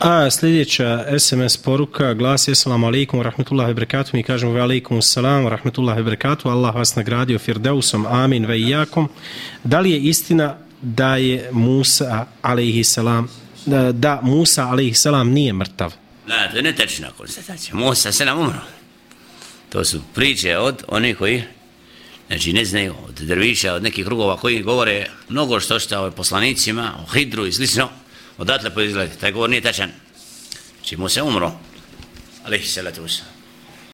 A sljedeća SMS poruka glasi Assalamu alaikum wa rahmatullahi wa barakatuh. Mi kažemo wa alaikum salam wa rahmatullahi wa barakatuh. Allah vas nagradio firdeusom. Amin ve ijakom. Da li je istina da je Musa alaihi salam da Musa alaihi salam nije mrtav? Ne, to je netečna konstatacija. Musa se nam umro. To su priče od onih koji znači ne znaju, od drviša, od nekih krugova koji govore mnogo što što o poslanicima, o hidru i slično, odatle proizlazi, Taj govor nije tačan. Znači mu se umro, alaihi salatu wasalam.